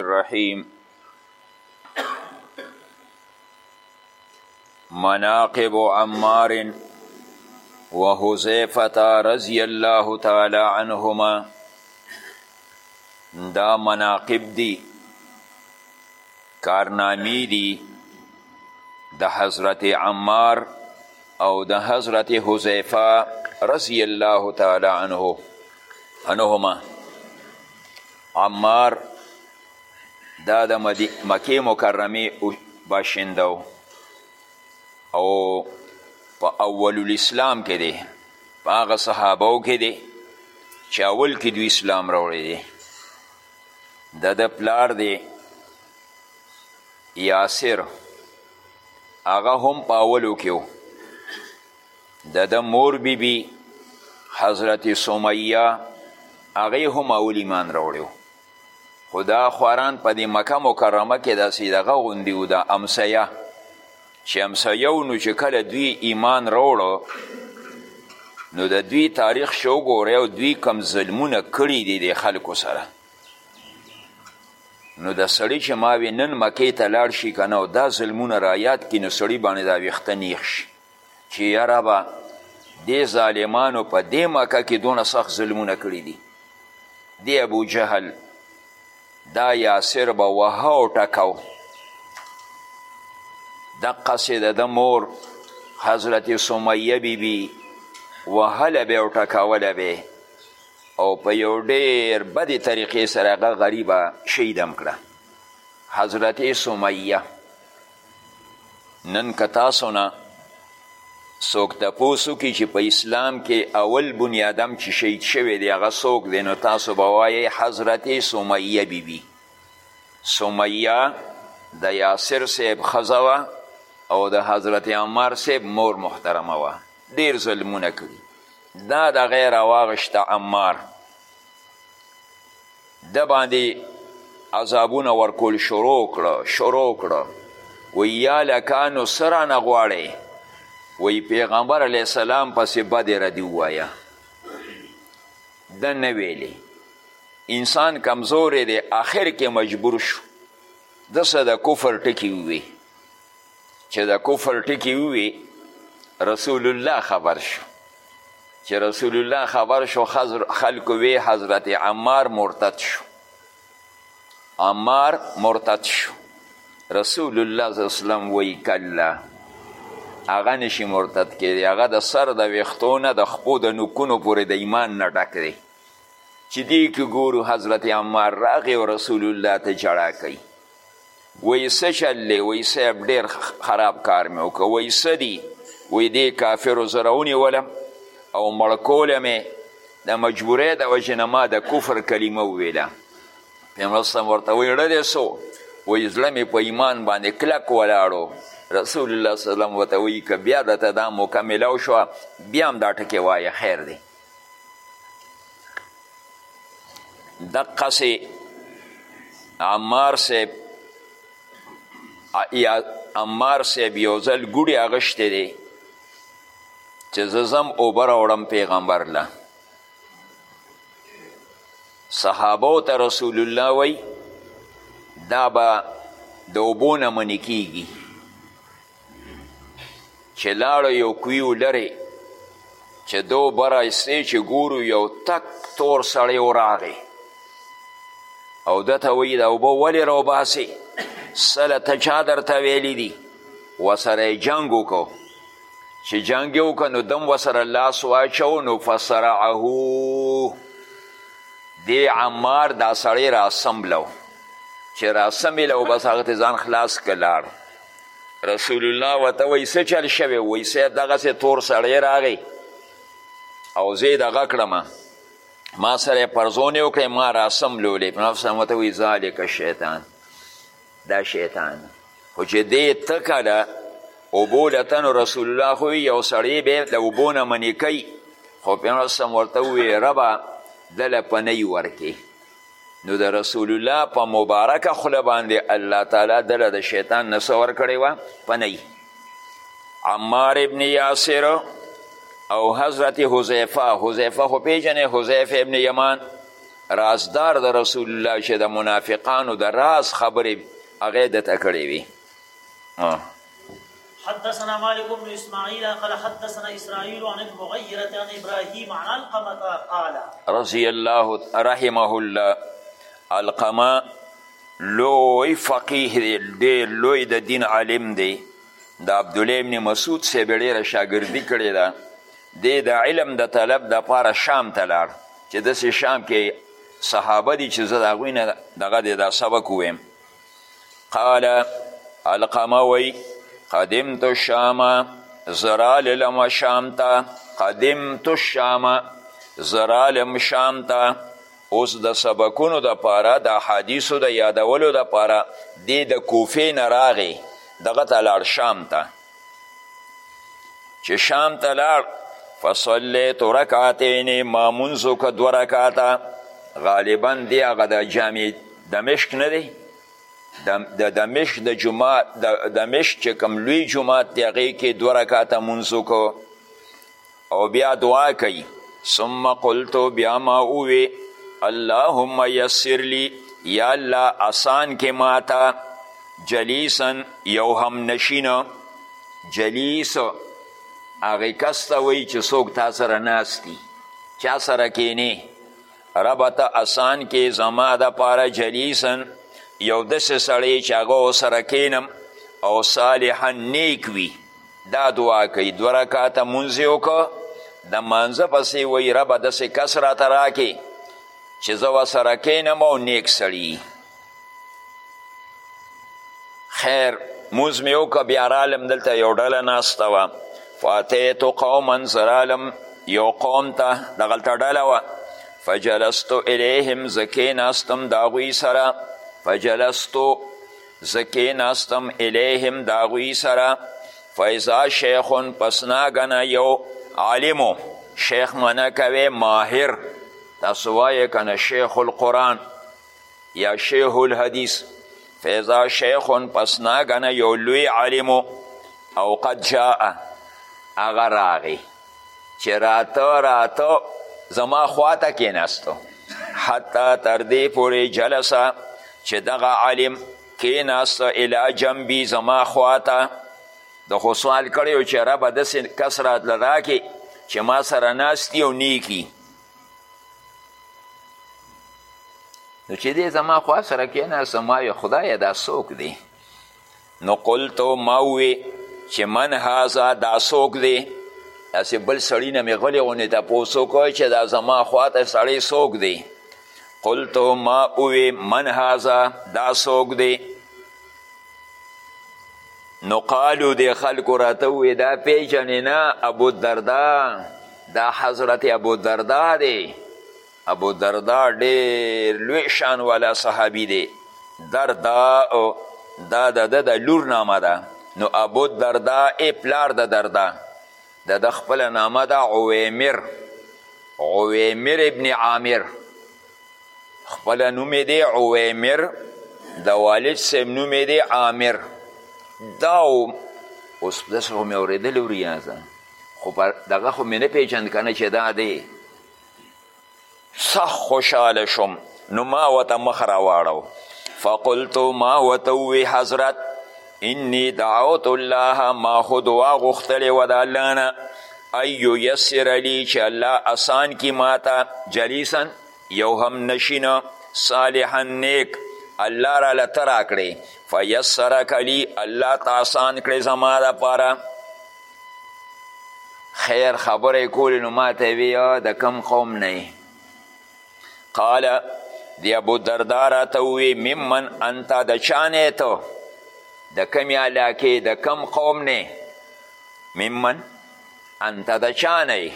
الرحیم مناقب عمار و حذیفه رضی الله تعالی عنهما دا مناقب دی کارنامی دی د حضرت عمار او د حضرت حذیفه رضی الله تعالی عنه انهما عمار دا د مکې مکرمې باشنده و او په اول الاسلام کې دی په هغه صحابو کې دی چې اول کې دوی اسلام راوړی دی د د پلار دی یاسر هغه هم په اولو کې د ده مور بی بی حضرت سمیه هغې هم اول ایمان راوړی خو دا خواران په دې مکه مکرمه کې داسې دغه غوندي و د امسیه چې امسیه و نو چې کله دوی ایمان راوړو نو د دوی تاریخ چې وګورئ او دوی کم ظلمونه کړي دي د خلکو سره نو د سړی چې ما وی نن مکې ته لاړ شي که نه او دا ظلمونه رایاد کړي نو سړي باندې دا ویښته نیغ شي چې یا ربه دې ظالمانو په دې مکه کې دونه سخت ظلمونه کړي دي دی ابو جهل دا یاسر به وهه او ټکاو دقسې د ده مور حضرت سمیه بیبي وهله به او ټکوله به او په یو ډیر بدې طریقې سره هغه غریبه شهیدم کړه حضرت سمیه نن که تاسو نه څوک تپوس وکړي چې په اسلام کې اول بني آدم چې شهید شوی دی هغه څوک دی نو تاسو به وایئ حضرت سمیه بیبي سمیه د یاسر صاحب ښځه وه او د حضرت عمار صاحب مور محترمه وه ډیر ظلمونه کړي دا د غیر واغشته عمار ده باندی عذابونه ورکول شروع کړه شروع کړه وی یا لکانو څه رانه غواړی وی پیغمبر علیه السلام پسې بدې ردي ووایه ده نه ویلې انسان کمزوری دی آخر کې مجبور شو دسه د کفر ټکی ووی چې د کفر ټکي ووي رسول الله خبر شو چې رسول الله خبر شو خلکو وی حضرت عمار مرتد شو عمار مرتد شو رسول الله صلی اسلام وی کلا هغه نشي مرتد کېدی هغه د سر د ویښتو نه د خپو د نکونو پورې د ایمان نه ډک دی چې دې کې ګورو حضرت عمار راغی او رسول الله ته جړا کوي وایي څه چل دی وایي صاحب ډېر خراب کار مې وکړ وایي څه دي وایي دې کافرو زه راونیولم او مړ کوله مې د مجبورۍ د وجې نه ما د کفر کلمه وویله پیغمبر اسلام ورته وایي ړه دی څو وایي زړه مې په ایمان باندې کلک ولاړو رسول الله صلی الله علیه وسلم ورته وایي که بیا درته دا موقع میلاو شوه بیا هم دا ټکې وایه خیر دی دقسې عمار صاحب یا عمار صاحب یو ځل ګوډې اغشتې دی چې زه ځم اوبه راوړم پیغمبر له صحابو ته رسول الله وی دا به د اوبو نه منې کیږي چې لاړو یو کویو لرې چې دو بره استې چې ګورو یو تک تور سړی وراغی او ده ته وایي دا اوبه ولې راوباسې سله ته چا درته ویلی دي ورسره یې جنګ وکړو چې جنګ یې وکړه نو دم ورسره لاس واچو نو فسرعه دې عمار دا سړی راسمبلو چې راسمې له وبس هغه ځان خلاص که لاړ رسول الله ورته وایي څه چل شوی وایي صاحب دغسې تور سړی راغی او زه یې دغه کړم ما سره یې پرزونې وکړې ما راسم لولې په نفس ورته وایي ذالک شیطان دا شیطان خو چې دې تکه ده اوبو لتن رسول الله خو یو سړی به د اوبو نه منې کوي خو پیغمبر ورته وویې ربه دله پنۍ ورکې نو د رسول الله په مبارکه خوله باندې الله تعالی دله د شیطان نه څه ورکړې وه پنۍ عمار ابن یاسر او حضرت حذیفه حذیفه خو پیژنې حذیفه ابن یمان رازدار د رسول الله چې د منافقانو د راز خبرې هغه دته کړې وي حدثنا مالك بن اسماعيل قال حدثنا اسرائيل عن المغيرة عن ابراهيم عن القمة قال رضي الله رحمه الله القمة لوی فقيه دی ډېر لوی د دین عالم دی د عبدالله ابن مسعود صاحب ډېره شاګردي کړې ده دی د علم د طلب دپاره شام ته لاړ چې داسې شام کې صحابه دي چې زه د هغوی نه دغه دی دا سبق وویم قال القمه وی قدمت الشام زراللم شام تا قدمت الشام زرالم شام تا اوس د سبکونو د پاره د حدیثو د یادولو د پاره دی د کوفې نه راغې دغه ته لاړ شام ته چې شام ته لاړ فصلیت رکعتین ما منځ وکړه دوه رکعته غالبا دی هغه د جامع دمشق نه دی د دمشق د جماعت د دمشق چې کوم لوی جماعت دی هغې کې دوه رکعته مونځ وکړو او بیا دعا کوي ثم قلتو بیا ما اووی اللهم یسر لی یا الله آسان کې ماتا جلیسن یو هم نشین جلیس هغه کس ته وایي چې څوک تا سره ناست دي چا سره کینې ربه ته اسان کې زما دپاره جلیسن یو داسې سړی چې هغه سره کینم او صالحا نیک وي دا دعا کوي دوه رکعته مونځ یې وکړه د مانځه پسې وایي ربه داسې کس راته راکې چې زه ورسره کینم او نیک سړي خیر مونځ مې وکړه بیا رالم دلته یو ډله ناسته وه فاتیتو قوما زه رالم یو قوم ته دغلته ډله وه فجلستو الیهم زه کیناستم د هغوی سره فجلستو زه کیناستم الیهم د هغوی سره فاذا شیخون پس ناګنه یو عالمو شیخ منه کوي ماهر تاسو وایې که نه شیخ القرآن یا شیخ الحدیث فاذا شیخون پس ناګنه یو لوی عالمو او قد جاء هغه راغی چې راته راته زما خواته کیناستو حتی تر دې پورې جلسه چې دغه عالم کیناست الی جنبي زما خواته د خو سوال کړی و چې ربه داسې کس راتله راکې چې ما سره ناستی او نیکی نو چې دې زما خوا سره کیناسته ما وی خدایه دا څوک دی نو قلتو ما ووی چې من هذا دا څوک دی داسې بل سړي نه مې غلې غونې تپوس وکړ چې دا زما خواته سړی څوک دی قلتو ما اوې من هذا دا څوک دی نو قالو د خلکو راته ووې دا پیژنې نه ابو دردا دا حضرت ابو دردا دی ابو دردا ډیر لوی شان والا صحابی دی دردا دا د ده د لور نامه ده نو ابو دردا ای پلار د دردا د د خپل نامه ده عویمر عویمر ابن عامر خپل نوم دی عویمر د والد صاحب نوم دی عامر دا اوس داسې خو مې اورېدلی وریاځه خو دغه خو مې نه پېژند که نه چې دا دی سخ خوشحاله شوم نو ما وته مخ راواړو فقلتو ما وته وی حضرت انی دعوت الله ما خو دعا غوښتلې وه د الله نه ایو یسر لی چې الله اسان کی ماته جلیسا یو هم نشینه صالحا نیک الله را لته راکړې فیسرک لی الله ته اسان کړې زما دپاره خیر خبره کولی نو ما ته وی د کم قوم نه قال دی ابو دردا راته وی ممن انت د چانه ته د کمی علاقې د کم قوم نه ممن انت د چانه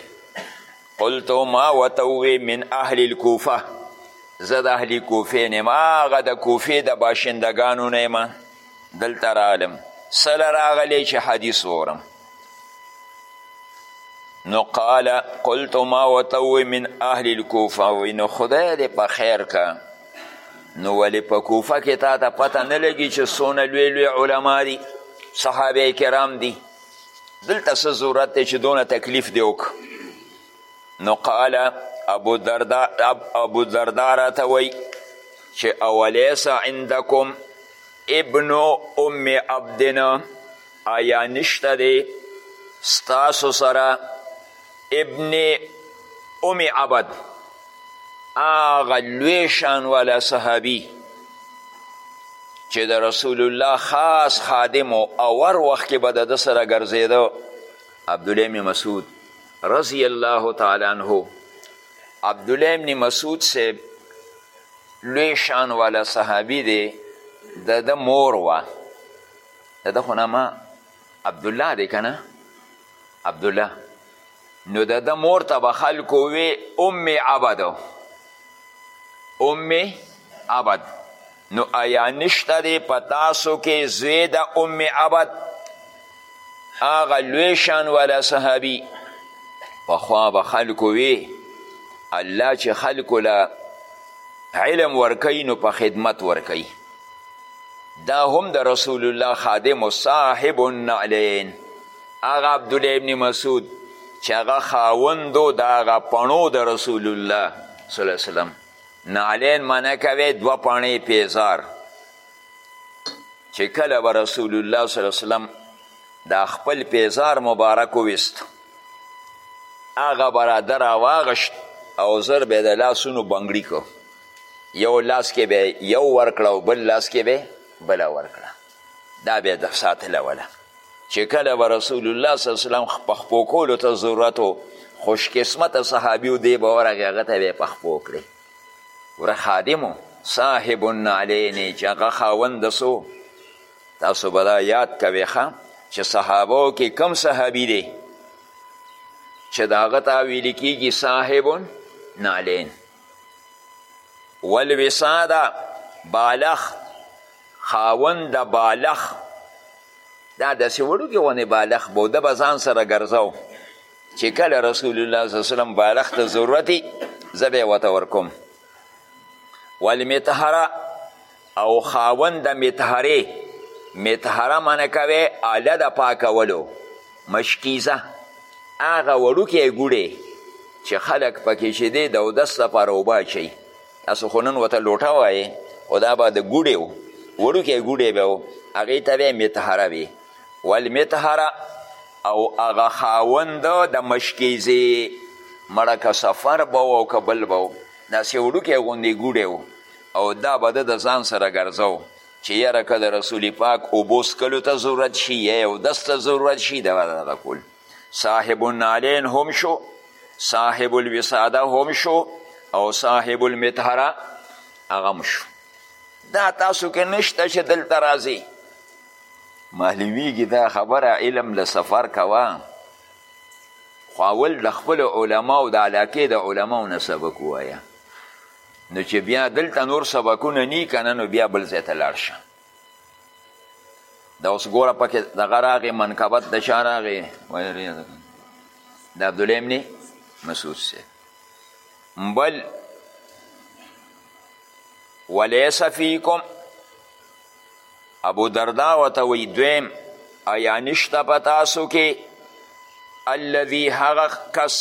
قلت ما وتوی من اهل الكوفه زه د اهل کوفې نه ما هغه د کوفې د باشندګانو نه دلته رالم څه له راغلی چې حدیث وورم نو قال قلت ما ورته من اهل الکوفه وی نو خدای دې په خیر که نو ولې په کوفه کې تا ته پته نه لګي چې څونه لوی لوی علما دي صحابه کرام دي دلته څه ضرورت دی چې دونه تکلیف دی وکړه نو قال ابو دردا ابو دردا راته وی چې اولیس عندکم ابن ام عبدن آیا نشته دی ستاسو سره ابن ام عبد هغه لوی شان والا صحابي چې د رسول الله خاص خادم او اور وخت کې به د ده سره ګرځېده عبدالله بن مسعود رضی الله تعالی عنه عبدالله بن مسعود صاحب لوی شان والا صحابي دی د ده مور وه د ده خو نامه عبدالله دی که نه عبدالله نو د ده مور ته به خلکو وی ام عبد ام عبد نو ایا نشته دی په تاسو کې زوی د ام عبد هغه لوی شان والا صحابي پخوا به خلکو وی الله چې خلکو له علم ورکوي نو په خدمت ورکوي دا هم د رسول الله خادم و صاحب النعلین هغه عبدالله ابن مسعود چې هغه خاوندو د هغه پڼو د رسول الله صلی الله وسلم نعلین معنی کوي دوه پاڼې پیزار چې کله به رسول الله صلی الله وسلم دا خپل پیزار مبارک وویست هغه به را ده راواغشت او زر به د لاسونو بنګړي کو یو لاس کې به یو ورکړه او بل لاس کې به بله ورکړه دا به د ساتله وله چې کله به رسول الله صلی وسلم په خپو کولو ته ضرورت و خوشقسمته صحابي و دی به ورغې هغه ته به یې په خپو کړې ګوره خادمو صاحب النعلین چې هغه خاوند د څو تاسو به دا یاد کوئ ښه چې صحابو کې کم صحابي دی چې د هغه ته ویل کېږي صاحب نعلین والوساده بالغ خاوند د بالغ دا داسې وړوکې غونې بالغ بوده به ځان سره ګرځو چې کله رسول الله صلی الله علیه وسلم بالښت ته ضرورت وي زه به یې ورته ورکوم والمطهره او خاوند د مطهرې مطهره منه کوي اله د پاکولو مشکیزه هغه وړوکی ګوډی چې خلک پکې چې دی د اودس لپاره اوبه اچوي تاسو خو نن ورته لوټه وایې خو دا به د ګوډی و وړوکی ګوډی به و هغې ته به یې مطهره وي والمطهره او هغه خاوند د مشکیزې مړه که سفر به و که بل به و داسې وړوکی غوندې ګوډی و او دا به د ځان سره ګرځو چې یاره که د رسول پاک اوبو څکلو ته ضرورت شي یا یو دس ته ضرورت شي دا به دغه کول صاحب النالین هم شو صاحب الوساده هم شو او صاحب المطهره هغه هم شو دا تاسو کې نشته چې دلته راځي معلومیږي دا خبره علم له سفر کوه خو اول د خپلو علماو د علاقې د علماو نه سبق ووایه نو چې بیا دلته نور سبقونه نی کنه نو بیا بل ځای ته لاړ شه دا اوس ګوره پکې دغه راغې منقبت د چا راغې د عبدالله ابن مسعود سه بل ولیس فیکم ابودردا ورته وایي دویم ایا نشته په تاسو کې الذي هغه کس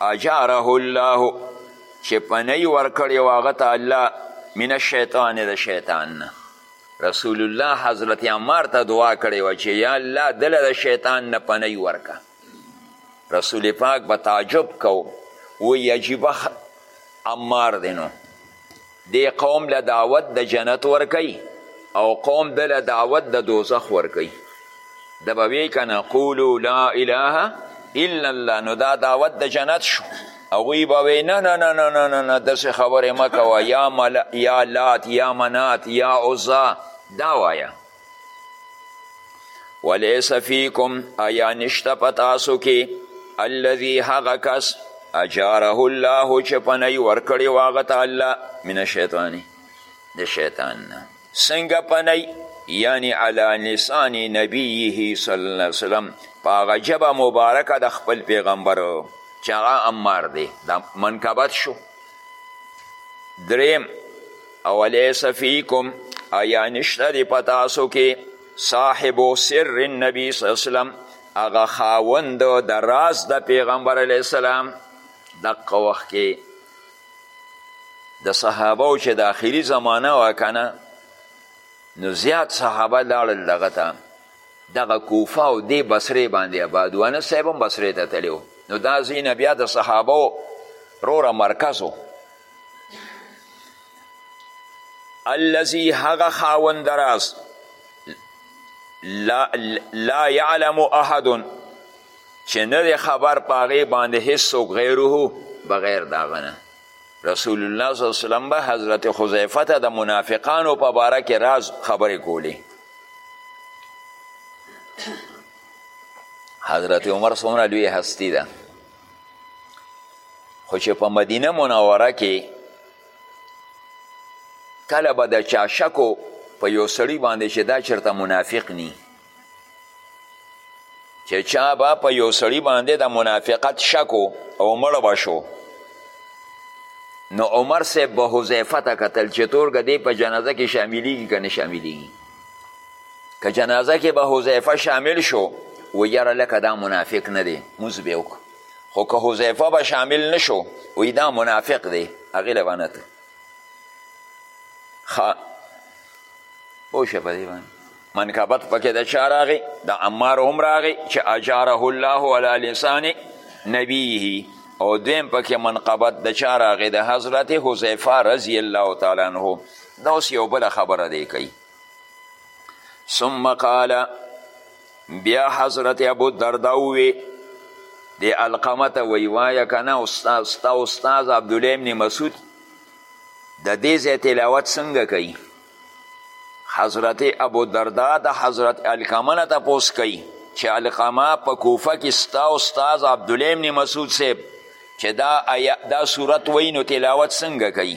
اجاره الله چې پنۍ ورکړې و هغه ته الله من الشیطان د شیطان نه رسول الله حضرت عمار ته دعا کړې وه چې یا الله دله د شیطان نه پنۍ ورکه رسول پاک به تعجب کو و عجیبه عمار دی نو دی قوم له دعوت د جنت ورکوي او قوم د له دعوت د دوزخ ورکوي د به وی کنه قولو لا اله الا الله نو دا دعوت د جنت شو هغوی به وی نه نه نه نه نه نه نه داسې خبرې مه کوه یا مل یا لات یا منات یا عزا دا وایه ولیس فیکم ایا نشته په تاسو کې الذي هغه کس اجاره الله چې پنۍ ورکړې و هغه ته الله من الشیطاني د شیطان نه څنګه پنۍ یعنی علی لسان نبیه صلی الله علیه وسلم په هغه ژبه مبارکه د خپل پیغمبر چې هغه عمار دی دا منقبت شو دریم اولیس فیکم ایا نشته دی په تاسو کې صاحب سر النبی صلی الله علیه وسلم هغه خاوند د راز د پیغمبر علیه السلام دقه وخت کې د صحابه چې د آخري زمانه وه که نه نو زیات صحابه لاړل دغه ته دغه کوفه او دې بصرې باندې آباد و انس صاحب هم بصرې ته تللی نو دا ځینې بیا د صحابه روره مرکز و الذي هغه خاوند راز لا, لا يعلم احد چې نه دی خبر په هغې باندې هېڅوک غیره بغیر د هغه نه رسول الله صلی الله علیه وسلم به حضرت خزیفه ته د منافقانو په باره کې راز خبرې کولې حضرت عمر څومره لوی هستی ده خو چې په مدینه منوره کې کله به د چا شکو په یو سړي باندې چې دا چرته منافق نی چې چا به په یو سړي باندې د منافقت شکو او مړ به شو نو عمر صاحب به حذیفه ته کتل چې تورګه دې په جنازه کې شاملیږي که نه شاملیږي که جنازه کې به حذیفه شامل شو و یاره لکه دا منافق نه دی موز به وکړو خو که حذیفه به شامل نشو وی دا منافق دی هغې له به نه ته ښه پوه شوې په دې باندې منکبت پکې د چا راغی د عمار هم راغی چې اجاره الله علی لسان نبیه او دویم پکې منقبت د چا راغی د حضرت حذیفه رضی الله تعالی عنه دا اوس یو بله خبره دی کوي ثم قال بیا حضرت ابو الدرداء وی دی القمه ته وی وایه کنه استاد ستا استاد عبدالله ابن مسعود د دې ځای تلاوت څنګه کوي حضرت ابو دردا د حضرت القمه نه تپوس کوي چې القمه په کوفه کې ستا استاد عبدالله ابن مسعود صاحب چې دا, دا صورت وایي نو تلاوت څنګه کوي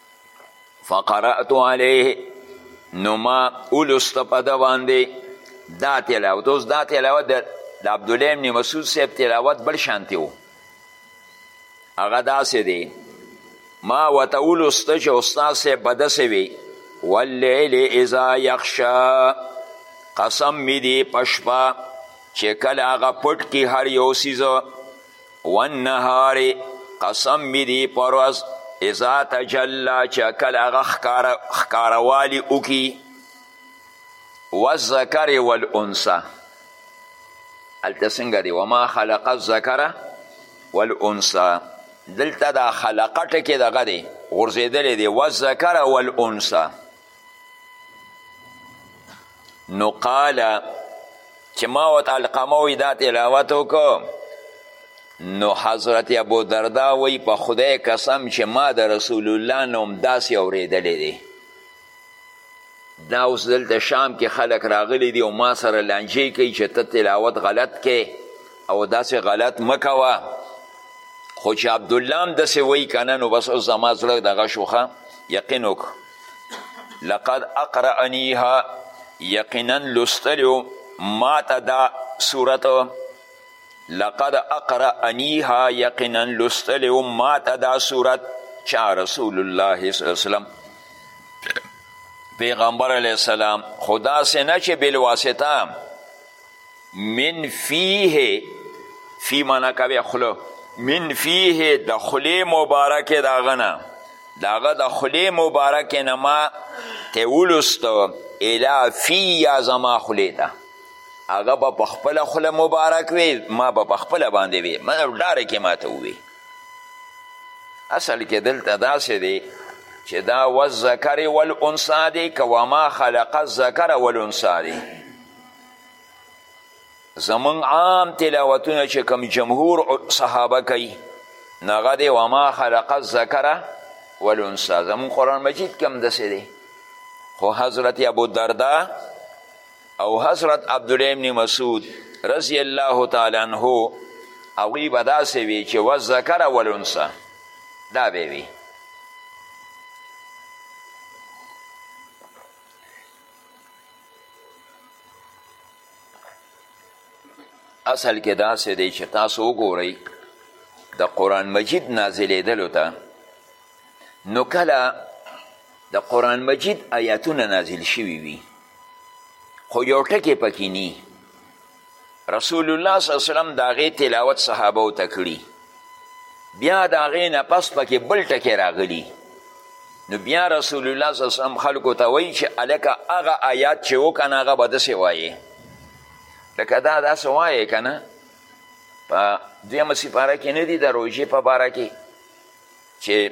فقرأت علیه نو ما اولست په ده باندې دا تلاوت اوس دا تلاوت د عبدالله ابن مسعود صاحب تلاوت بل شانتې و هغه داسې دی ما ورته اولسته چې استاد صاحب به داسې وي واللیل اذا یخشا قسم می دی پشپا چې کله هغه پټ کی هر یو سیزه والنهار قسم می دی پر ورځ اذا تجلا چې کله هغه ښکاروالی وکړي والذکر والانثی هلته څنګه دی وما خلق الذکر والانثی دلته دا خلقه ټکې دغه دی غورځېدلی دی والذکر والانثی نو قال چې ما ورته القمه وي دا تلاوت وکړو نو حضرت ابو دردا وی په خدای قسم چې ما د رسول الله نه هم داسې اورېدلی دی دا اوس دلته شام کې خلک راغلی دي او ما سره لانجې کوي چې ته تلاوت غلط کې او داسې غلط مه کوه خو چې عبدالله هم داسې وایي که نه نو بس اوس زما زړه دغه شوخه یقین وکړه لقد اقرأنیها یقینا لوستلیو ما ته دا صورت لقد اقرأنیها یقینا لوستلیو ما ته دا صورت چا رسول الله صلی الله علیه وسلم پیغمبر علیه السلام خدا سه نه چې بلواسطه من فیه فی مانا کوي خوله من فیه د خولې مبارکې د هغه نه د هغه د خولې مبارکې نه ما ته ولوسته الی فی یا زما خولې ته هغه به په خپله خوله مبارک وي ما به په خپله باندې وي مطلب ډاره کې ماته ووي اصل کې دلته داسې دی چې دا والذکر والانثا دی که وما خلق الذکر والانثا دی زمونږ عام تلاوتونه چې کوم جمهور صحابه کوي نو هغه دی وما خلق الذکره والانثی زمونږ قرآن مجید کې همداسې دی خو حضرت ابو دردا او حضرت عبدالله بن مسعود رضی الله تعالی عنه هغوی به داسې وي چې والذکر والانثی دا به وي اصل کې داسې دی چې تاسو وګورئ د قرآن مجید نازلیدلو ته نو کله د قرآن مجید آیاتونه نازل شوي وي خو یو ټکی پکې نی رسول الله صلی الله علیه وسلم د هغې تلاوت صحابو ته کړي بیا د هغې نه پس پکې بل ټکی راغلی نو بیا رسول الله صلی الله علیه وسلم خلکو ته وایي چې هلکه هغه آیات چې وکنه هغه به داسې وایې لکه دا داسې وایې که نه په دویمه سپاره کې نه دي د روژې په باره کې چې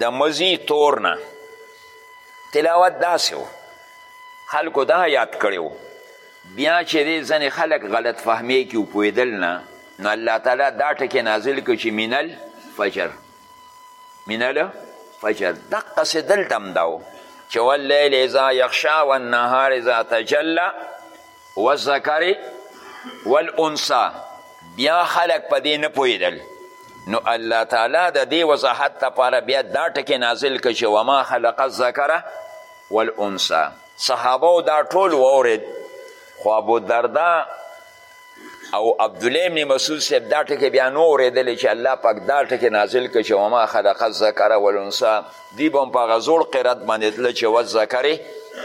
د مزی تور نه تلاوت داسې و خلکو دا یاد کړی و بیا چې دی ځینې خلک غلط فهمې کې وپوهېدل نه نو الله تعالی دا ټکې نازل کړو چې منل فجر منل فجر دقسې دلته هم دا و چې واللیل اذا یخشا والنهار اذا تجلا والذکر والانثی بیا خلک په دې نه پوهېدل نو الله تعالی د دې وضاحت لپاره بیا دا ټکی نازل کړ چې وما خلق الذکر والانثی صحابه دا ټول واورېد خو ابو دردا او عبدالله ابن مسعود صاحب دا ټکی بیا نو اورېدلی چې الله پاک دا ټکی نازل کړ چې وما خلق الذکر والانثی دوی به هم په هغه زوړ قرت باندې تله چې والذکر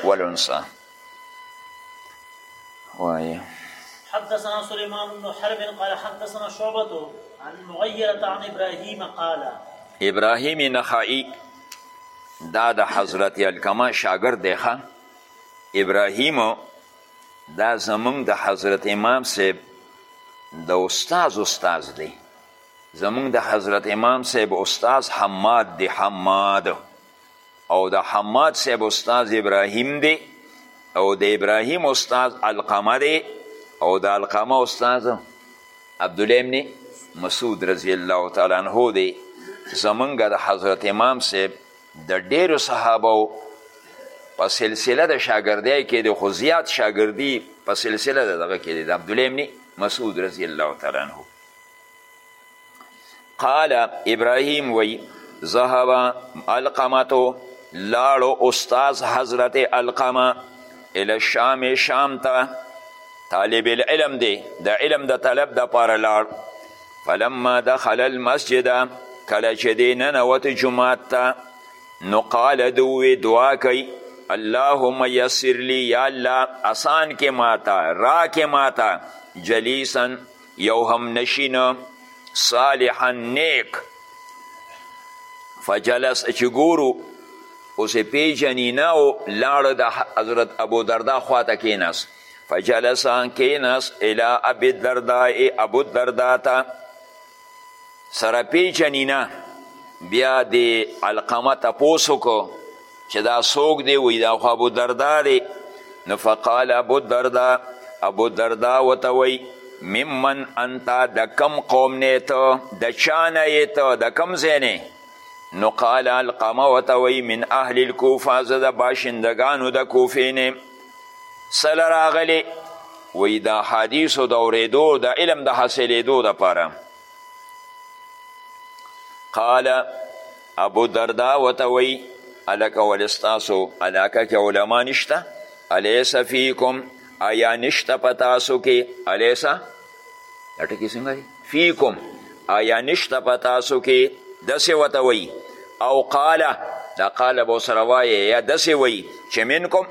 والانثی وایه حدثنا سليمان بن حرب قال حدثنا شعبة عن مغيرة عن إبراهيم قال إبراهيم نخعي دا د حضرت الکما شاګرد دی ښه ابراهیم دا زمونږ د حضرت امام صاحب د استاز استاز دی زمونږ د حضرت امام صاحب استاز حماد دی حماد او د حماد صاحب استاد ابراهیم دی او د ابراهیم استاد القمه دی او د القمه استاد عبدالله ابن مسعود رضی الله تعالی عنه دی زمونږ د حضرت امام صاحب د ډیرو صحابه په سلسله د شاګردۍ کې د خو زیات شاګردي په سلسله د دغه کې دی د عبدالله ابن مسعود رضی الله تعالی عنه قال ابراهیم وی ذهب القمتو لاړو استاذ حضرت القمه الى الشام شام ته طالب العلم دی د علم د طلب د پاره لاړ فلما دخل المسجد کله چې دی ننوت جماعت ته نو قال دوی دعا کوي اللهم یسر لی یا الله اسان کې ماته را کې ماته جلیسن یو هم نشین صالحا نیک فجلس چې ګورو اوس یې پیژني نه او لاړه د حضرت ابو دردا خواته کیناست فجلس کیناست الی ابي دردا ابو دردا ته سره پیژني نه بیا د علقمه تپوس وکړو چې دا څوک دی وایي دا خو ابودردا دی نو فقال ابودردا ابودردا ورته وایي ممن انت د کم قوم نه ته د چا نه یې ته د کم ځای نه نو قال القمه ورته وایي من اهل الکوفه زه د باشندګانو د کوفې نه سله راغلې وایي د حدیثو د اورېدو د علم د حاصلېدو دپاره قال ابو دردا وته وی الکه ول ستاسو علاقه کې علما نشته الیس فیکم ایا نشته په تاسو کې الیسا دا ټکي څنګه دی فیکم ایا نشته په تاسو کې داسې ورته وایي او قاله دا قاله به ورسره وایې یا داسې وایي چې منکم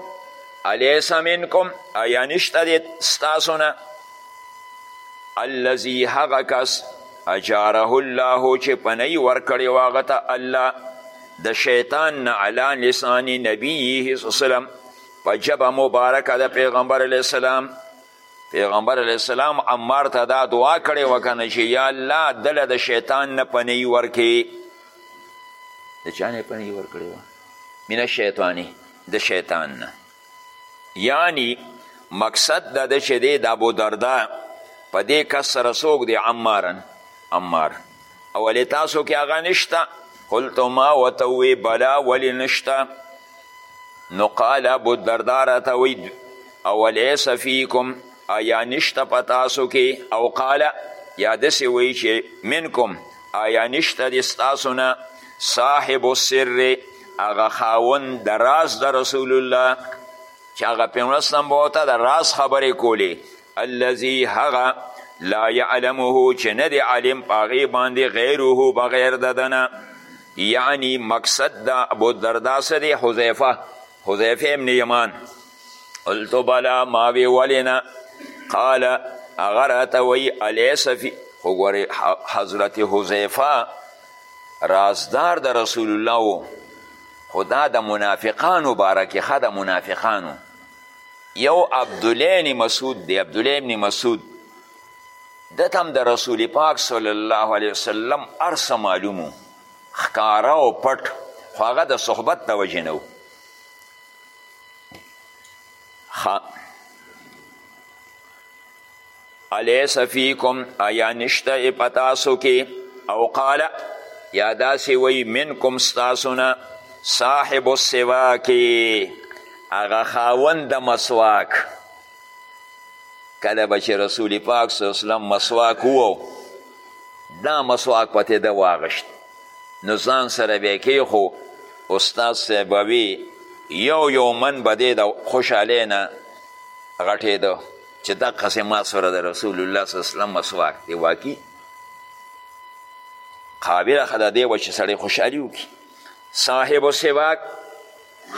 الیس منکم ایا نشته دی ستاسو نه الذي هغه کس اجاره الله چې پنۍ ورکړې وه هغه ته الله د شیطان نه علی لسان نبیه وسلم په ژبه مبارکه د پیغمبر علیه السلام پیغمبر علیه السلام عمار ته دا دعا کړې وه که نه چې یا الله دله د شیطان نه پنۍ ورکې د چا نه پنۍ ورکړې وه من الشیطانې د شیطان نه یعنی مقصد د ده چې دی د ابودردا په دې کس سره څوک دی عمارن عمار او ولې تاسو کې هغه نشته قلتو ما ورته ووی بلا ولې نشته نو قال ابودردا راته وی اولیس فیکم آیا نشته په تاسو کې او قال یا داسې وایي چې منکم آیا نشته د ستاسو نه صاحب السر هغه خاوند د راز د رسول الله چې هغه پیغمبر اسلام به ورته د راز خبرې کولې الذي هغه لا يعلمه چې نه دی عالم په هغې باندې غیره بغیر د دنه یعنی مقصد د ابودردا څه دی حذیفه حذیفه ابن یمان قلت بلا ما وی ولنا قال هغه راته وایي الیس فی خو ګورې حضرت حذیفه رازدار د رسول الله و خو دا د منافقانو باره کې ښه د منافقانو یو عبدالله بن مسعود دی عبدالله بن مسعود ده ته هم د رسول پاک صلی الله علیه وسلم هر څه معلوم ښکاره او پټ خو هغه د صحبت د وجې نه خا الیس فیکم ایا نشته په تاسو کې او قال یا داسې وی منکم ستاسو نه صاحب السواکې هغه خاوند د مسواک کله به چې رسول پاک صلی الله علیه وسلم مسواک وو دا مسواک پته د واغشت نو ځان سره به یې کېښو استاد صاحب به وي یو یو من به دی د خوشحالۍ نه غټېده چې دقسې ما سره د رسول الله صلی وسلم مسواک دی واقعي قابله ښه ده دې وه چې سړی خوشحالي وکړي صاحب سواک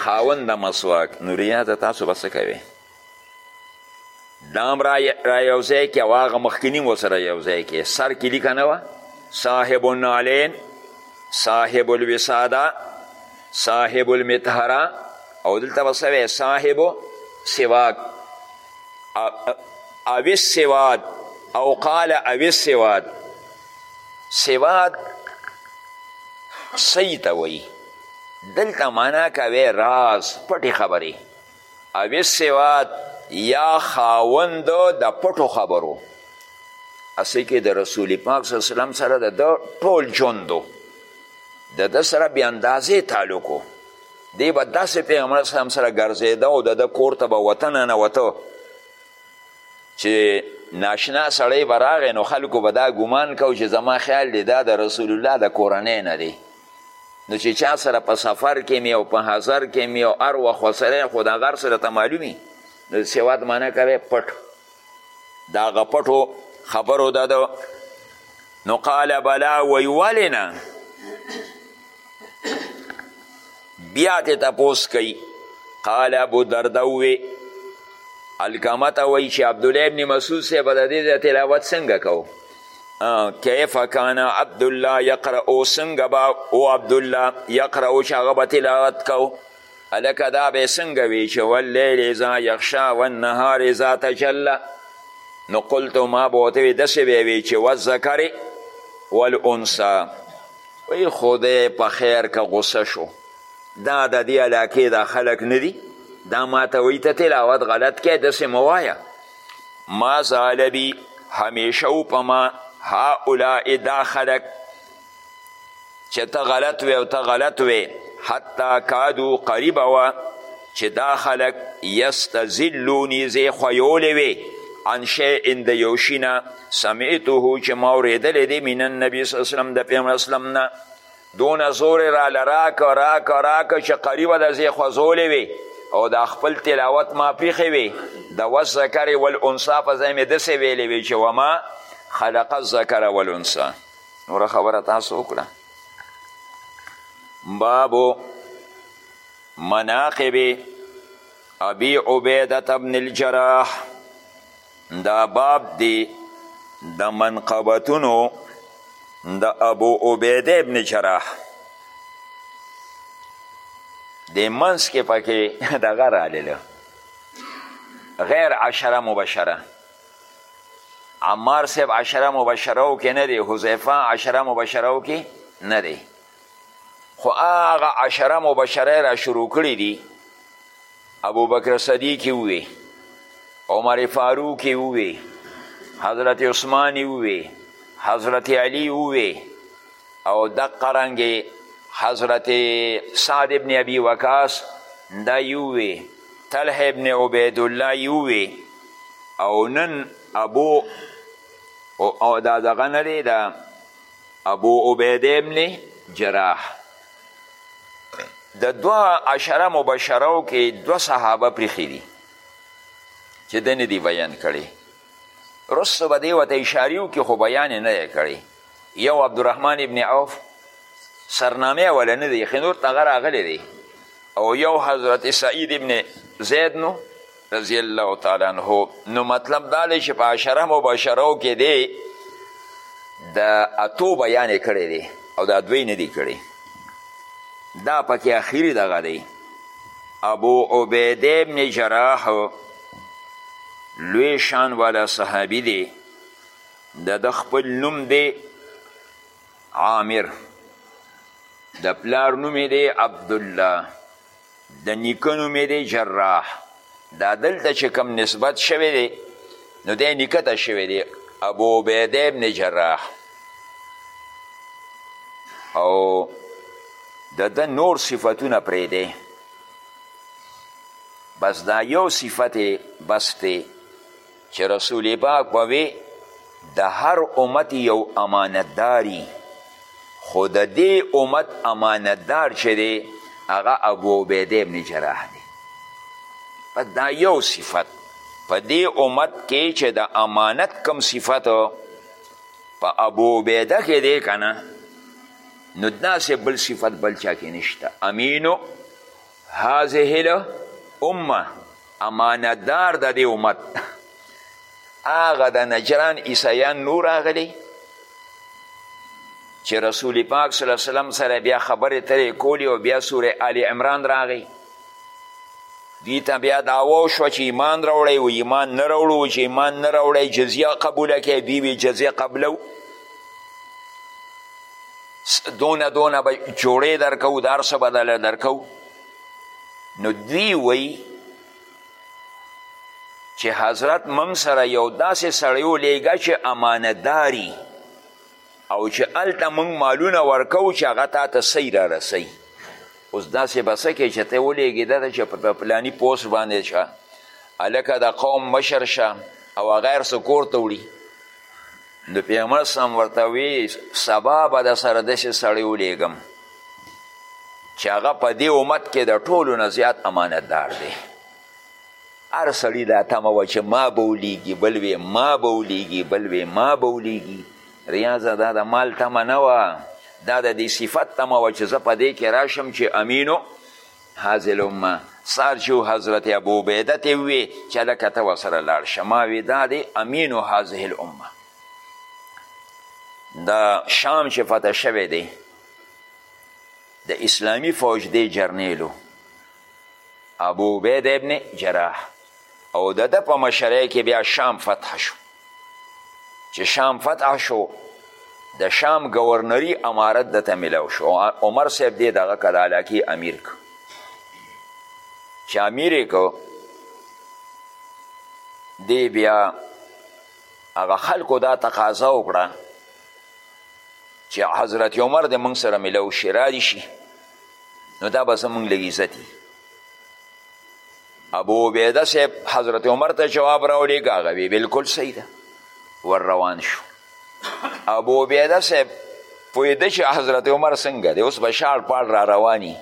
خاوند د مسواک نو ریا ته تاسو به څه کوئ دا هم را, را یو ځای کې او هغه مخکیني هم ورسره یو ځای کې سر کې لیکه نه وه صاحب النعلین صاحب الوساده صاحب المطهره او دلته به سوی صاحب سواک اوی سواد او قال اوی سواد سواد سی ته وی دلته معنا کوي راز پټې خبرې اوی سواد یا خاوند د پټو خبرو اصل کې د رسول پاک صلی الله علیه وسلم سره د ده ټول ژوند د ده سره بې اندازې تعلق و دی به داسې پیغمبر اسلام سره ګرځېده او د ده کور ته به وطه ننوته چې ناشنا سړی به راغی نو خلکو به دا ګمان کو چې زما خیال دی دا د رسول الله د کورنۍ نه دی نو چې چا سره په سفر کې می او په حضر کې می او هر وخت ورسره خو د هغه هر څه درته معلومي نو د سواد معنا کوي پټ د هغه پټو خبرو د ده نو قال بلا وی ولې نه بیا تې تپوس کوي قال ابو درده ووې الکامه ته وایي چې عبدالله ابن مسعود صاحب د دې تلاوت څنګه کوو کیف کان عبدالله یقرأ او څنګه به او عبدالله یقرأ چې هغه به تلاوت کو هلکه دا به یې څنګه وي چې واللیل اذا یغشا والنهار اذا تجلی نو قلت ما به ورته وي داسې به وي چې والذکر والانثی وی خدای په خیر که غصه شو دا د دې علاقې دا خلک نه دي دا ماته وایي ته تلاوت غلط کې داسې مه وایه ما زال بی همیشه او په ما هؤلاء دا خلق چې ته غلط وې او ته غلط وې حتی کادو قریبه وه چې دا خلق یستذلوني زه خویولې وې عن شیء د یو شي نه سمعته چې ما اورېدلی دی من النبي صلی وسلم د پیغمبر اسلم نه دونه زور یې راله راکه راکه راکه چې قریبه د زې خوځولې وې او دا خپل تلاوت ما پیښې وې د والذکر والانسا په ځای مې داسې ویلې وې چې وما خلق الذکر والانسا نوره خبره تاسو وکړه بابو مناقب ابي عبيده بن الجراح دا باب دی د منقبتونو د ابو عبیده ابن جراح د منځ کې پکې دغه راغله غیر عشره مبشره عمار صاحب عشره مبشره کې نه دی حذیفه عشره مبشره کې نه دی خو هغه عشره مبشره را شروع کړي دي ابو بکر صدیق ووی عمر فاروق ووی حضرت عثمان ووی حضرت علی ووی او دقه رنګ حضرت سعد ابن ابي وقاص دا یووی طلح ابن عبیدالله یووی او نن ابو او دا دغه نه دی دا ابو عبیده ابن جراح د دوه عشره مبشرو کې دوه صحابه پریښي دي چې د نه دي بیان کړي رسو به دی ورته اشارې وکړي خو بیان یې نه دی کړی یو عبدالرحمن ابن عوف سرنامه ولا نه دی خنور تغه راغلی دی او یو حضرت سعید ابن زید نو رضی الله تعالی عنه نو مطلب دا دی چې په عشره مبشرو کې دی د اتو بیان یې کړی دی او دا دوی نه دی کړی دا پکې اخیری دغه دی ابو عبیده ابن جراح لوی شان والا صحابي دی د د خپل نوم دی عامر د پلار نوم دی عبدالله د نیکه نوم یې دی جراح دا دلته چې کوم نسبت شوی دی نو دی نیکه ته شوی دی ابو عبیده ابن جراح او د د نور صفتونه پرېږدی بس دا یو صفت بس دی چې رسول پاک به وي د هر امت یو امانتداري خو د دې امت امانتدار چې دی هغه ابو عبیده ابن جراح دی په دا یو صفت په دې امت کې چې د امانت کم صفت په ابو عبیده کې دی که نه نو داسې بل صفت بل چا کې نشته امینو هذه الامه امانتدار د دې امت هغه د نجران عیسیان نور راغلي چې رسول پاک صلی الله علیه وسلم سره بیا خبرې ترې کولی او بیا سوره آل عمران راغی دوی ته بیا دعوا وشوه چې ایمان راوړی و ایمان نه راوړو چې ایمان نه راوړی جزیه قبوله کړئ دوی وی جزیه قبلو دونه دونه به جوړې درکوو دا هر څه به دله درکوو نو دوی وایي چې حضرت موږ سره یو داسې سړی ولیږه چې امانتداري او چې هلته موږ مالونه ورکوو چې هغه تا ته صحیح را رسوي اوس داسې به څه کې چې ته ولیږې ده چې په پلاني پوست باندې شه هلکه د قوم مشر شه او هغه هر څه کور ته وړي نو پیغمبر سم ورته وی سبا به د سره داسې سړی ولیږم چې هغه په دې امت کې د ټولو نه زیات امانتدار دی هر سړي دا تمه وه چې ما به ولیږي بل وی ما به ولیږي بل وی ما به ولیږي ریاضه دا د مال تمه نه وه دا د دې صفت تمه وه چې زه په دې کې راشم چې امینو هذه الامه سار چې و حضرت ابو عبیده ته ووې چې هلکه ته ورسره لاړ شه ما وې دا دی امین هذه الامه دا شام چې فتح شوی دی د اسلامی فوج دی جرنیلو ابو عبید ابن جراح او د ده په مشرۍ کې بیا شام فتح شو چې شام فتح شو د شام گورنری امارت د ته ملاو شو عمر صاحب دې دغه که د علاقې امیر که چې امیر یې که دې بیا هغه خلکو دا تقاضا وکړه چې حضرت عمر د موږ سره ملاو شي رادي شي نو دا به زموږ لږ عزت ابو عبیده صاحب حضرت عمر ته جواب راولیږه هغه وی بلکل صحیح ده ور روان شو ابو عبیده صاحب پوهېده چې حضرت عمر څنګه دی اوس به شاړ پاړ را رواني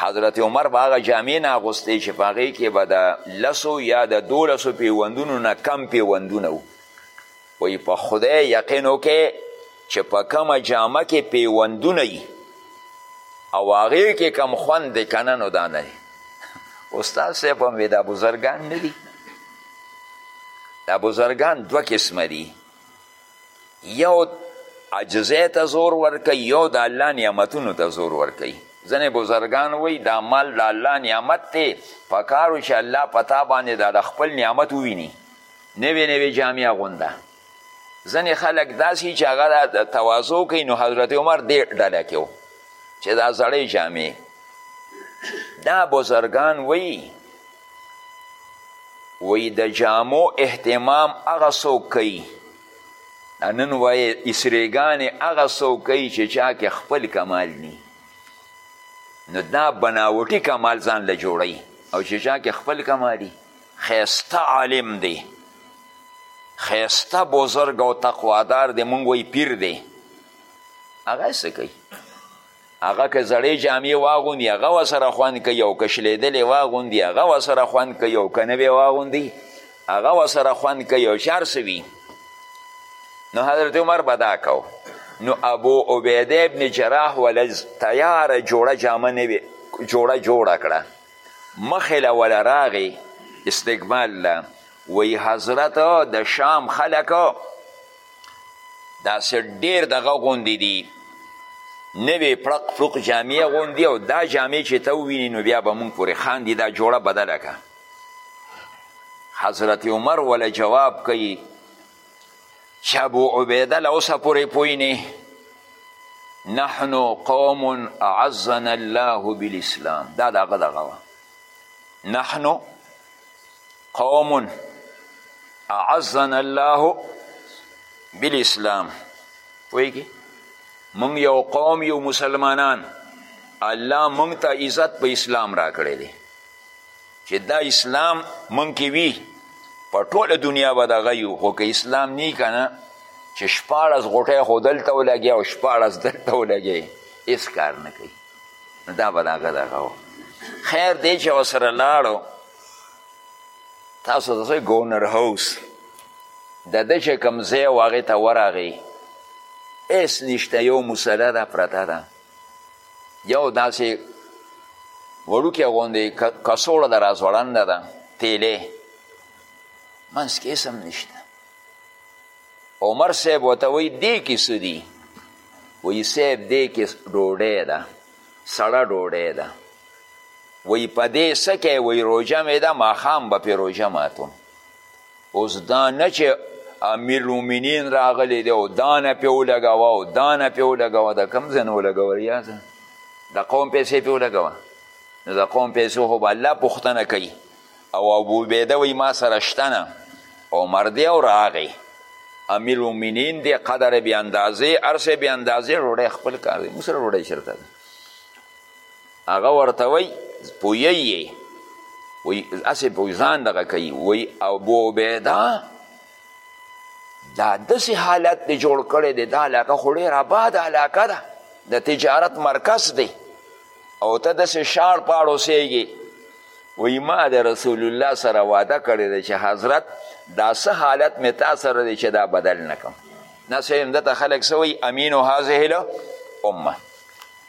حضرت عمر به هغه جامې نه اغوستې چې په هغې کې به د لسو یا د دولسو پیوندونو نه کم پیوندونه وو وایي په خدای یقین وکړئ چې په کومه جامه کې پیوندونه وي او هغې کې کم خوند دی که نه نو دا نه دی استاد صاحب هم دا بزرګان نه دي دا بزرګان دوه قسمه دي یو عجزه ته زور ورکوي یو د الله نعمتونو ته زور ورکوي ځینې بزرګان وایي دا مال د الله نعمت دی پکار چې الله په تا باندې دا د خپل نعمت وویني نوې نوې جامې اغونده ځینې خلک داسې چې هغه د تواضع کوي نو حضرت عمر دې ډله کې و چې دا زړې جامې دا بزرګان وایي وایي د جامو اهتمام هغه څوک کوي نن وایي اسریګانې هغه څوک کوي چې چا کې خپل کمال نی نو دا بناوټي کمال ځان له جوړوي او چې چا کې خپل کمالي خیسته عالم دی خیسته بزرګ او تقوادار دی مونږ وی پیر دی هغه څه کوي هغه که زړې جامې واغوندي هغه ورسره خوند کوي او که شلېدلې واغوندي هغه ورسره خوند کوي او که نوې واغوندي هغه ورسره خوند کوي او چې هر څه وي نو حضرت عمر به دا کو نو ابو عبیده ابن جراح ولز تیاره جوړه جامه نوې جوړه جوړه کړه مخې له وله راغی استقبال له وی حضرت د شام خلک داسې ډیر دغه غوندې دي نوې پړق پړوق جامې غوندي او دا جامې چې ته وویني نو بیا به مونږ پورې خاندي دا جوړه بدله که حضرت عمر وله جواب کوي چې ابو عبیده له اوسه پورې پوه نه نحنو قوم اعزنا الله بالاسلام دا د هغه دغه وه نحنو قوم اعزنا الله بالاسلام پوهېږي موږ یو قوم یو مسلمانان الله موږ ته عزت په اسلام راکړی دی چی دا اسلام مونږ کی وی په ټوله دنیا به دغه یو خو که اسلام نی کنه چې شپاړس غوټۍ خو دلته ولګي او شپاړس دلته ولګي هېڅ کار نه کوي نو دا به د هغه دغه و خیر دی چې ورسره لاړو تاسو ته ګورنر هاوس د ده چې کوم ځای و هغې ته ورغی هېڅ نشته یو مسله ده پرته ده یو داسې وړوکی غوندې کڅوړه ده راځوړنده ده تیلې منځ کې هېڅ هم نشته عمر صاحب ورته وایي دې کې څه دي وایي صاحب دې کې ډوډۍ ده سړه ډوډۍ ده وایي په دې څه کې وایي روژه مې ده ماښام به پې روژه ماتوم اوس دا نه چې امیر المؤمنین راغلی دی او دا نه پې ولګوه او دا نه پې ولګوه د کوم ځای نه ولګوه ریاضه د قوم پیسې پې ولګوه نو د قوم پیسو خو به الله پوښتنه کوي او ابو عبیده وایي ما سره شته نه عمر دی او راغی امیر المؤمنین دی قدر بې اندازې هر څه بې اندازې ډوډۍ خپل کار دی موږ سره ډوډۍ چېرته ده هغه ورته وایي پویی یې وایي هسې په ځان دغه کوي وایي ابو عبیده دا داسې حالت دې جوړ کړی دی دا علاقه خو ډېره آباده علاقه ده د تجارت مرکز دی او ته داسې شاړ پاړ اوسېږي وایي ما د رسول الله سره واده کړی دی چې حضرت دا څه حالت مې تا سره دی چې دا بدل نه کړم نه سیم دته خلک څه وایي امینو هذه له امه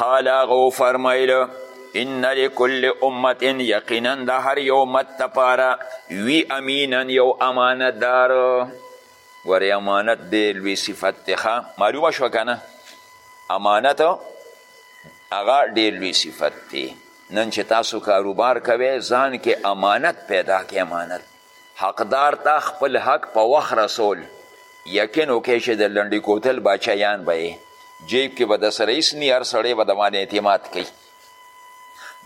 قال هغه وفرمایل ان لکل امت یقینا د هر یو امت دپاره وي امینا یو امانتدار ګورې امانت دی لوی صفت دی معلومه شوه که نه امانت هغه ډېر لوی صفت دی نن چې تاسو کاروبار کوئ ځان کې امانت پیدا کې امانت حقدار ته خپل حق په وخت رسول یقین وکړئ چې د لنډي کوتل باچایان به یې جیب کې به درسره هیڅ نی هر سړی به د باندې اعتماد کوي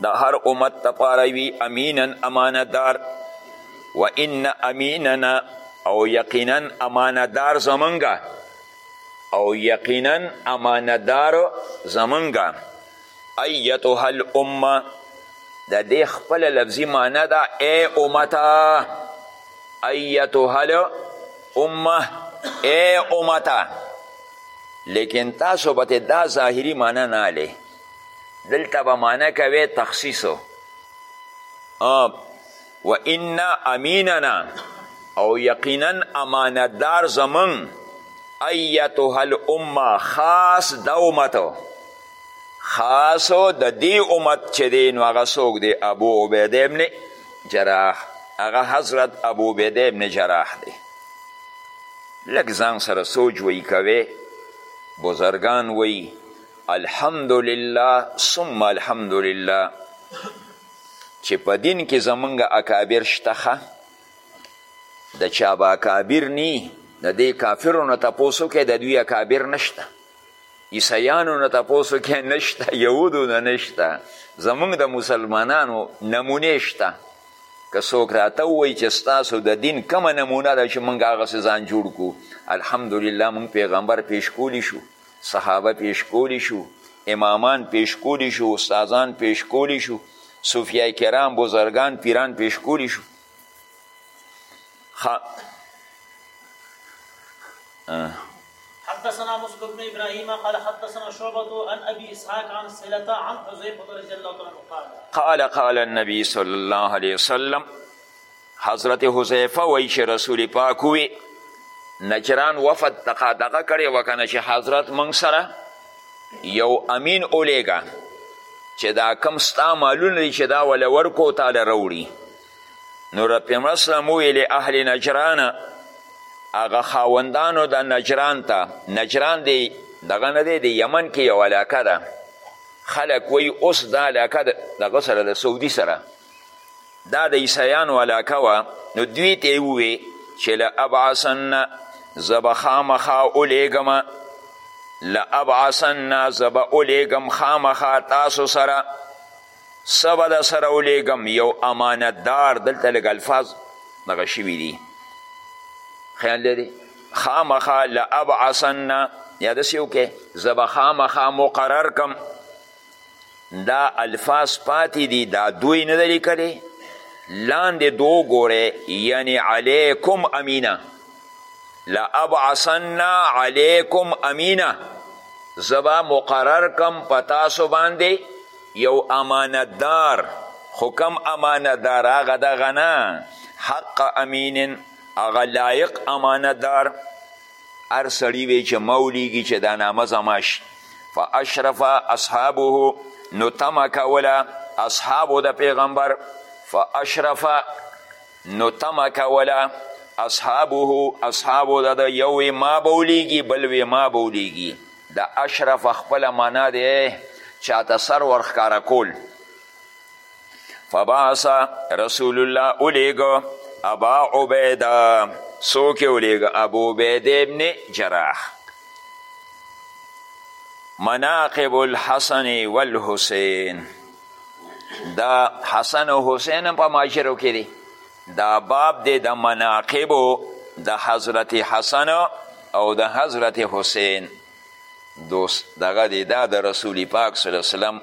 د هر امت دپاره وي امینا امانتدار و ان امیننا او یقینا امانتدار زمونږ او یقینا امانتدار زمونږ ایتها الامه د دې خپله لفظي معنی ده ای امته ایتها الامه ای امته لیکن تاسو به دا ظاهري معنی نه الی دلته به معنی کوې تخصیصو و ان امیننا او یقینا امانتدار زمون ایتها الامه خاص دا امتو خاص د دی امت چې دی نو هغه څوک دی ابو عبیده ابن جراح هغه حضرت ابو عبیده ابن جراح دی لږ ځان سره سوچ وی کوي بزرگان وی الحمدلله ثم الحمدلله چې په دین کې زمونږ اکابر شته ښه د چا به اکابر نی د دې کافرو نه تپوس وکړئ د دوی اکابر نشته عیسیانو نه تپوس وکړئ نشته یهودو نه نشته زمونږ د مسلمانانو نمونې شته که څوک راته ووایي چې ستاسو د دین کومه نمونه ده چې موږ هغسې ځان جوړ کړو الحمدلله موږ پیغمبر پیش کولی شو صحابه پیش کولی شو امامان پیش کولی شو استادان پیش کولی شو صوفیای کرام بزرگان پیران پیش کولی شو خ... حدثنا مسلم بن ابراهيم قال حدثنا شعبة عن ابي اسحاق عن سلطة عن حذيفة رضي الله عنه قال قال قال النبي صلى الله عليه وسلم حضرت حذیفه وایي چې رسول پاک وی نجران وفد دغه دغه کړی وکنه چې حضرت موږ سره یو امین ولیږه چې دا کم ستا مالونه دي چې دا وله ورکو تاله راوړي نو رب پیغمبر اسلام وویل اهل نجران هغه خاوندانو د نجران ته نجران دی دغه نه دی د یمن کې یو علاقه ده خلک وایي اوس دا علاقه دغه سره د سعودي سره دا د عیسایانو علاقه وه نو دوی ته یې ووې چې له ابعثن زه به خامخا ولیږم له ابعثن زه به ولیږم خامخا تاسو سره څه به د سره ولیږم یو امانتدار دلته لږ الفاظ دغه شوي دي خیال لري خامخا له ابعثن یا داسې وکړئ زه به خامخا مقرر کم دا الفاظ پاتې دي دا دوی نه ده لیکلې لاندې دوه ګوره یعنی علیکم امینه لابعثنا علیکم امینه زبا مقرر کم پتاسو باندې یو امانتدار خو کم امانتدار هغه دغه نه حق امینن هغه لایق امانتدار هر سړي وی چې ما ولیږي چې دا نامه زما شي فاشرف اصحابه نو تمه کوله اصحابو د پیغمبر فاشرف نو تمه کوله اصحابه اصحابو د ده یو وی ما به ولیږي بل وی ما به ولیږي د اشرف خپله معنا دی چاته سر ورښکاره کول فبعث رسول الله اولیګو ابا عبیده څوک یې ولیږه ابو عبیده ابن جراح مناقب الحسن والحسین دا حسن و حسین هم په معاشرو کې دي دا باب دی د مناقبو د حضرت حسن او د حضرت حسین دوست دغه دی دا د رسول پاک صلی الله علیه وسلم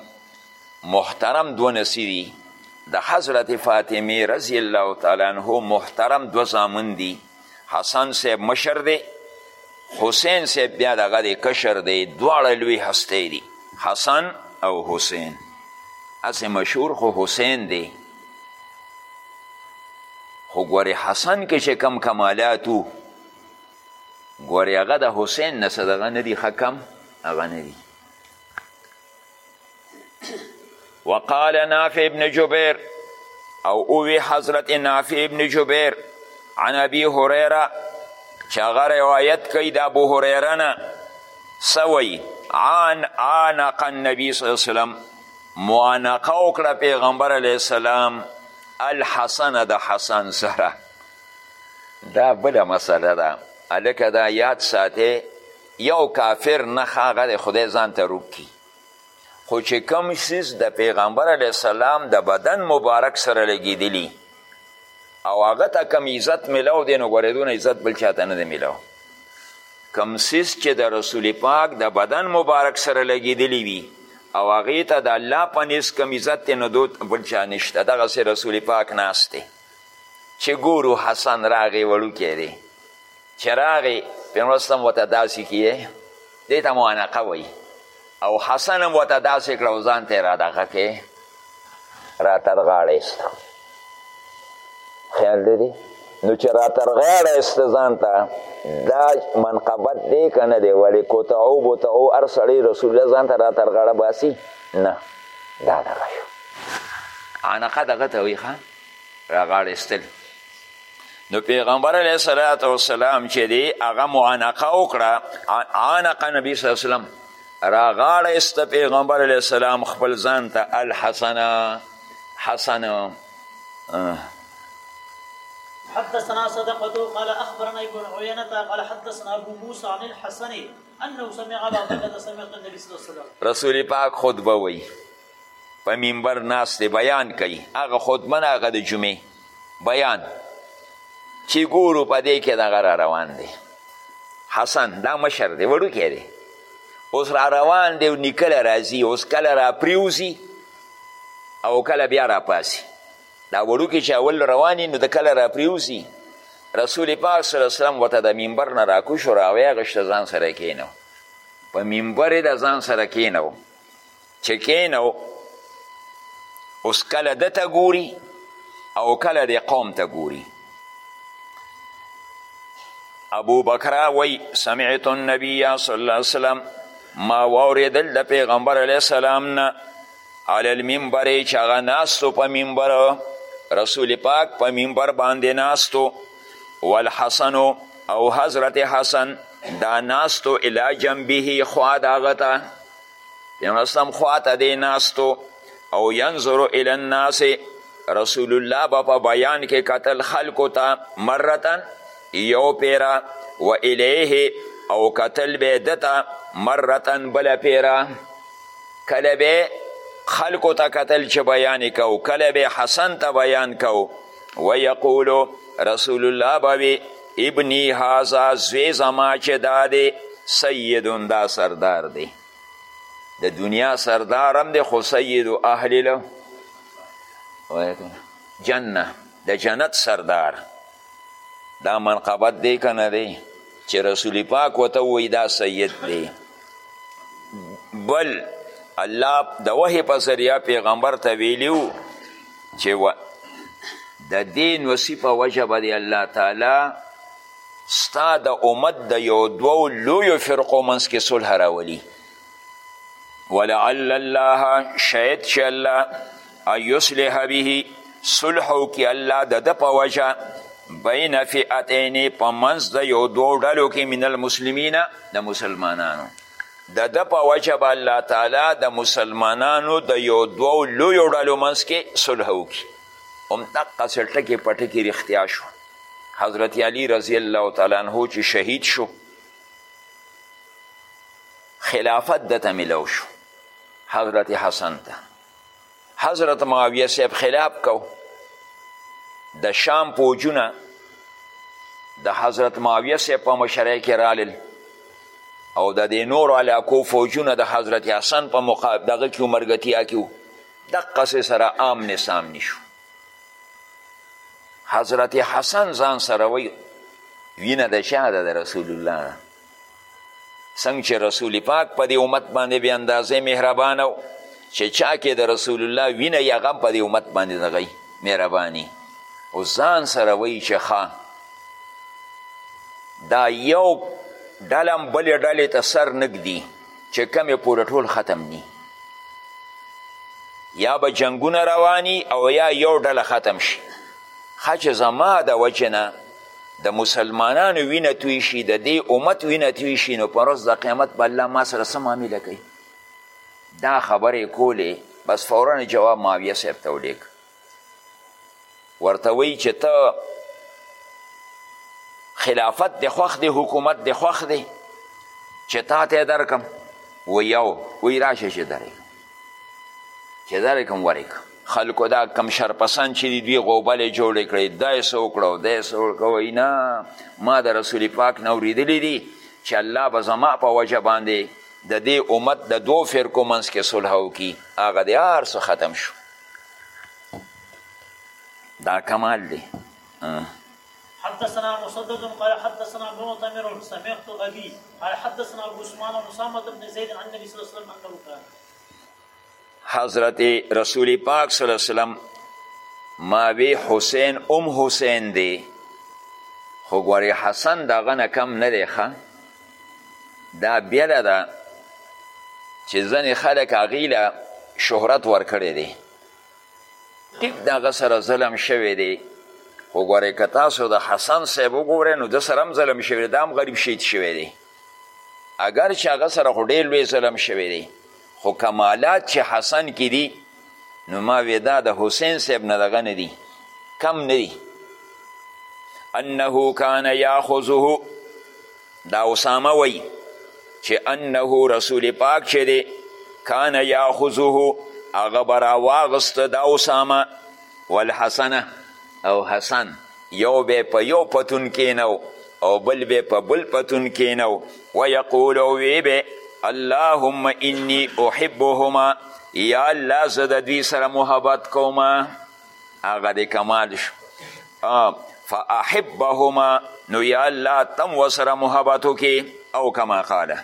محترم دوه نسی دی د حضرت فاطمه رضی الله تعالی عنه محترم دوه زامن دی حسن صاحب مشر دی حسین صاحب بیا دغه دی کشر دی دواړه لوی هستی دی حسن او حسین هسې مشهور خو حسین دی خو ګورې حسن کې چې کم کمالات وو ګورې هغه د حسین نه څه دغه نه دي ښه کم هغه نه دي وقال نافع ابن جبیر او اوی حضرت نافع ابن جبیر عن ابي هريره چې هغه روایت کوي د ابو هريره نه سوی عن عانق النبي صلی الله علیه وسلم معانقه وکړه پیغمبر علیه السلام الحسن د حسن سره دا بله مسله ده هلکه دا یاد ساتې یو کافر نښه هغه دی خدای ځان ته روږ کړي خو چې کوم څیز د پیغمبر علیه السلام د بدن مبارک سره لګېدلي او هغه ته کم عزت میلاو دی نو ګورې دونه عزت بل چاته نه دی میلاو کم څیز چې د رسول پاک د بدن مبارک سره لګېدلی وي او هغې ته د الله په نیز کم عزت دی نو دود بل چا نشته دغسې رسول پاک ناست دی چې ګورو حسن راغی وړوکی دی چې راغی پیغمبر اسلام ورته داسې کیه دې ته معانقه وایي او حسن هم ورته داسې کړه او ځان ته یې رادغه کې راتر غاړه ایسته خیال دی نو چې راتر غاړه ایسته ځان ته دا منقبت دی که نه دی ولې کوتعو بوتعو هر سړی رسول الله ځان ته راتر غاړه باسي نه دا دغه شو عنقه دغه ته وایي ښه را غاړه ایستل نو پیغمبر علیه صلات وسلام چې دی هغه معانقه وکړه عانقه نبی صلی وسلم را غاړه ایسته پیغمبر علیه السلام خپل ځان ته الحسنه حسنه حدثنا صدقة قال أخبرنا ابن عيينة قال حدثنا أبو موسى عن الحسن أنه سمع أبا هريرة سمع النبي صلى الله عليه وسلم رسول پاک خطبه وی په منبر ناست دی بیان کوي هغه خطبه نه هغه د جمعې بیان چې ګورو په دې کې دغه را روان دی حسن دا مشر دی وړوکی دی اوس را روان دی او نیکله راځي اوس کله را پریوزي او کله بیا را پاسي دا وړوکی چې اول رواني نو د کله را پریوزي رسول پاک صلی الله علیه وسلم ورته د منبر نه راکوش او راویغشته ځان سره کینو په منبر د ځان سره کینو چې کینه اوس کله ده ته ګوري او کله د قوم ته ګوري ابو بکر وی سمعت النبی صلی الله علیه وسلم ما واوریدل د پیغمبر علیه السلام نه علی المنبر چې هغه ناستو په منبر رسول پاک په منبر باندې ناستو والحسن او حضرت حسن دا ناستو الی جنبه خوا د هغه ته پیغمبر اسلام خواته دی ناستو او ینظر الی الناس رسول الله به په بیان کې قتل خلکو ته مرتن یو پیرا و الیه او قتل به دته مرتن بل پیرا کله به خلکو ته قتل چې بیان کو کله به حسن ته بیان کو و یقول رسول الله به ابنی هازا زوی زما چې دا دی سیدون دا سردار دی د دنیا سردار هم دی خو سید اهل له جنه د جنت سردار دا منقبت دی که نه دی چې رسول پاک ورته ووایي دا سید دی بل الله د وحې په ذریعه پیغمبر ته ویلیو چې و د دې نوسی په وجه به دی الله تعالی ستا د امت د یو دوو لویو فرقو منځ کې صلح راولي ولعل الله شاید چې الله ان یصلح به صلح وکړي الله د ده په وجه بین فئتین په منځ د یو دوو ډلو کې من المسلمین د مسلمانانو د ده په وجه به الله تعالی د مسلمانانو د یو دوو لویو ډلو منځ کې صلح وکړي همدقسې ټکې په ټکې رښتیا شو حضرت علی رضی الله تعالی عنه چې شهید شو خلافت ده ته ملو شو حضرت حسن ته حضرت معاویه صاحب خلاف کو د شام پوجونه د حضرت معاویه صاحب په مشرۍ کې رالل او د دې نور علاقو فوجونه د حضرت حسن په مقا دغه کې مرګتیا کې دقسې سره عام نسام نشو حضرت حسن ځان سره وی وینه د چا ده د رسول الله څنګه چې رسول پاک په دې امت باندې بې اندازې مهربانه و چې چا کې د رسول الله وینه یې هغه په دې امت باندې دغی مهرباني او ځان سره وایي چې ښه دا یو ډلم بلې ډلې ته سر نږدي چې کمې پورې ټول ختم دي یا به جنگونه رواني او یا یو ډله ختم شي ښه چې زما د وجې نه د مسلمانانو وینه توی شي د دې امت وینه توی شي نو په ورځ د قیامت به الله ما سره څه معامله کوي دا خبرې کولې بس فورا جواب معاویه صاحب ته ولیږ ورته وایي چې ته خلافت د خوښ دی حکومت د خوښ دی چې تا ته درکم و یو وی راشه چې درې چې درې کوم ورې کوم خلکو دا کم شرپسند چې دي دوی غوبلې جوړې کړې دا یې څه وکړو دا یې څه وکړو وایي نه ما د رسول پاک نه اورېدلي دي چې الله به زما په وجه باندې د دې امت د دوو فرقو منځ کې صلح وکړي هغه د هر څه ختم شو دا کمال دی حدثنا مسدد قال حدثنا ابن معتمر سمعت ابي قال حدثنا ابو عثمان اسامه بن زيد عن النبي صلى الله عليه وسلم انه قال حضرت رسول پاک صلی الله علیه وسلم ماوی حسین ام حسین دی خو ګورې حسن د هغه نه کم نه دی ښه دا بیله ده چې ځینې خلک هغې له شهرت ورکړی دی ټیک د هغه سره ظلم شوی دی خو ګورې که تاسو د حسن صاحب وګورئ نو ده سره هم ظلم شوی دی دا هم غریب شهید شوی دی اګر چې هغه سره خو ډېر لوی ظلم شوی دی خو کمالات چې حسن کې دي نو ما وی دا د حسین صاحب نه دغه نه دي کم نه دي انه کان یاخذه دا اسامه وی چې انه رسول پاک چې دی کان یاخذه هغه به راواغسته دا اسامه والحسنه او حسن یو به په یو پتون کینو او بل به په بل پتون کینو و یقول او وی به اللهم انی احبهما یا الله زه د دوی سره محبت کوم هغه د کمال شو فاحبهما نو یا الله تم وسره محبت وکې او کما قاله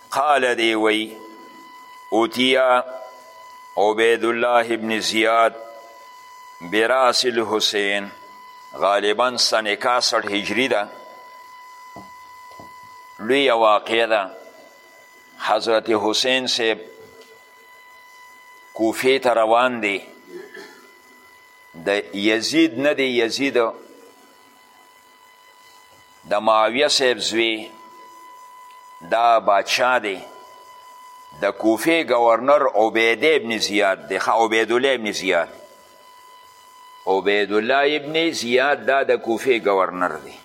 قال دی وی اوتیا عبید الله ابن زیاد براس الحسین غالبا سن 61 هجری ده لوی واقع ده حضرت حسین صاحب کوفه ته روان دی د یزید نه دی یزید د معاویه صاحب زوی دا بادشاه دی د کوفې ګورنر عبیده ابن زیاد دی ښه عبیدالله ابن زیاد عبیدالله ابن زیاد دا د کوفې ګورنر دی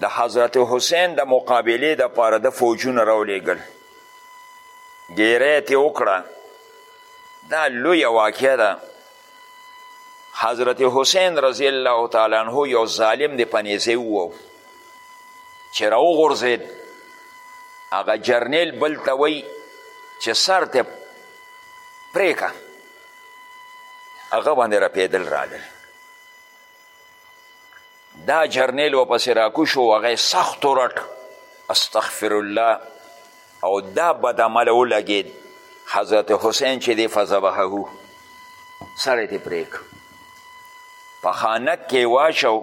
د حضرت حسین د مقابلې د پاره د فوجونه راولیږل ډیره تې وکړه دا لویه واقعه ده حضرت حسین رضی الله تعالی عنه یو ظالم دی په نیزه وو چې راوغورځېد هغه جرنیل بل ته وایي چې سر ته پرېکه هغه باندې رپېدل راغل دا جرنیل ورپسې راکوشو هغه یې سخت ورټ استغفر الله او دا بد عمله ولګېد حضرت حسین چې دی فذبحه سړی ترې پرې په خانک کې واچو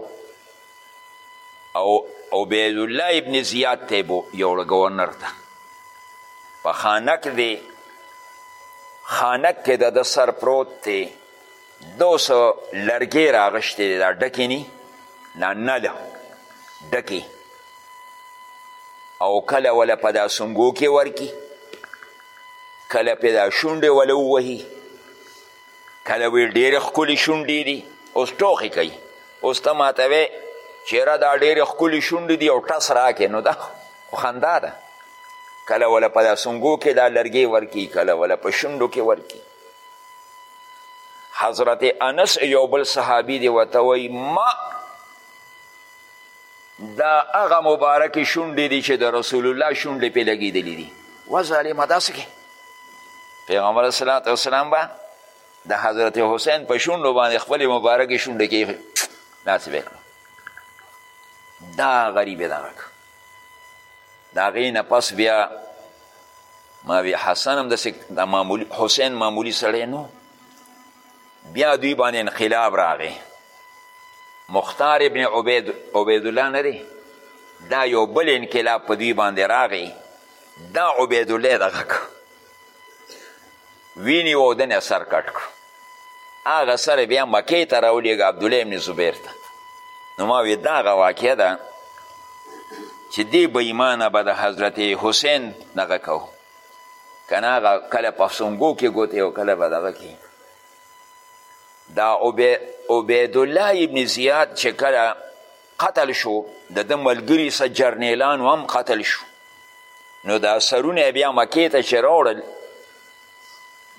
او عبید الله ابن زیاد ته بو یو ګورنر ته په خانک دی خانک کې د د سر پروت دی دوس لرګې راغشتې دی دا ډکې نی دا نله ډکې او کله وله په دا سنګو کې ورکی کله په دا شونډې وله ووهي کله وی ډېرې ښکلې شونډې دي اوس ټوخې کوي اوس ته ماته وې چېره دا ډېرې ښکلې شونډې دي او ټس راکې نو دا خندا ده کله وله په دا سنګو کې دا لرګې ورکی کله وله په شونډو کې ورکی حضرت انس یو بل صحابي دی ورته وایي ما دا هغه مبارکې شونډې دي چې د رسول الله شونډې پې لګېدلې دي و ظالمه داسې کې پیغمبر صلات وسلام به د حضرت حسین په شونډو باندې خپلې مبارکې شونډې کې داسې به دا غریب دغه د هغې نه پس بیا ما وی حسن هم داسې د معمولی حسین معمولی سړی نو بیا دوی باندې انقلاب راغی مختار ابن عبید عبیدالله نه دی دا یو بل انقلاب په دوی باندې راغی دا عبیدالله دغه که ویني و دنه سر کټ کړو هغه سر بیا مکې ته راولیږه عبدالله ابن زبیر ته نو ما وی دا هغه واقعه ده چې دې به ایمانه به د حضرت حسین دغه کو که نه هغه کله په سونګو کې ګوتې او کله به دغه کې دا عبیدالله ابن زیاد چې کله قتل شو د ده ملګري څه جرنیلان هم قتل شو نو دا سرونه بیا مکې ته چې راوړل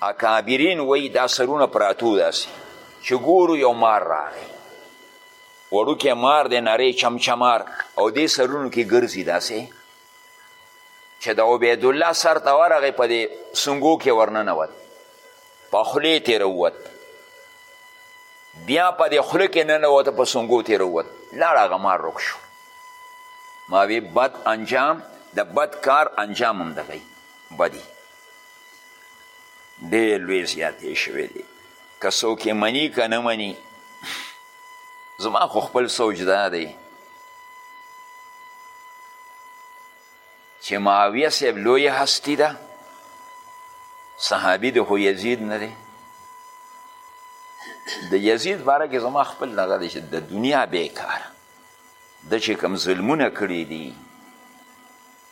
اکابرین وایي دا سرونه پراتو داسې چې ګورو یو مار راغی وړوکی مار دی نری چمچمار او دې سرونو کې ګرځي داسې چې د عبیدالله سر ته ورغې په دې سنګو کې ورننوت په خولې ترې راووت بیا په دې خوله کې ننوته په سنګو ترې راووت لاړ هغه مار روک شو ما وی بد انجام د بد کار انجام هم دغی بدی ډېر لوی زیاتې شوی دی که څوک یې مني که نه مني زما خو خپل سوچ دا دی چې معاویه صاحب لوی هستی ده صحابي د خو یزید نه دی د یزید باره کې زما خپل دغه دی چې د دنیا بیکار د چې کم ظلمونه کړي دي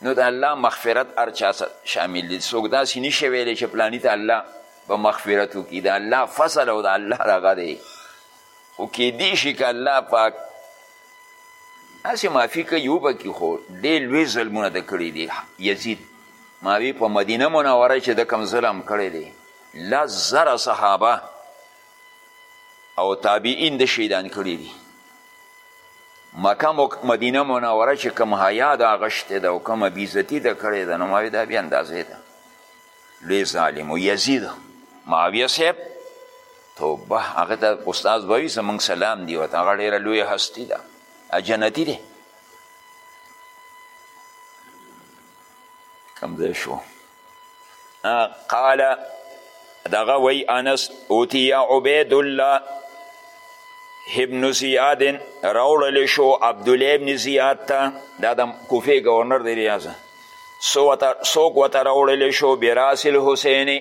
نو د الله مغفرت هر چا شامل دی څوک داسې نشي ویلی چې پلانی ته الله به مغفرت وکړي د الله فضل او د الله دغه دی خو کیدی شي که الله پاک هسې معافي کوي وبکي خو ډېر لوی ظلمونه د کړي دي یزید ماوی په مدینه منوره چې د کم ظلم کړی دی لس زره صحابه او تابعین د شهیدان کړي دي مکه مدینه منوره چې کوم حیا د هغه شته ده او کومه بیزتي ده کړې ده نو ما دا بې اندازې ده لوی ظالم یزید معاویه صاحب توبه هغه ته استاد به وي زموږ سلام دی ورته هغه ډېره لویه هستي ده جنتي دی کوم ځای شو قال دغه وی انس اوتی عبید الله ابن زیاد راوړل شو عبدالله ابن زیاد ته دا د کوفې ګورنر دی ریاضه څوک ورته راوړل شو براس الحسین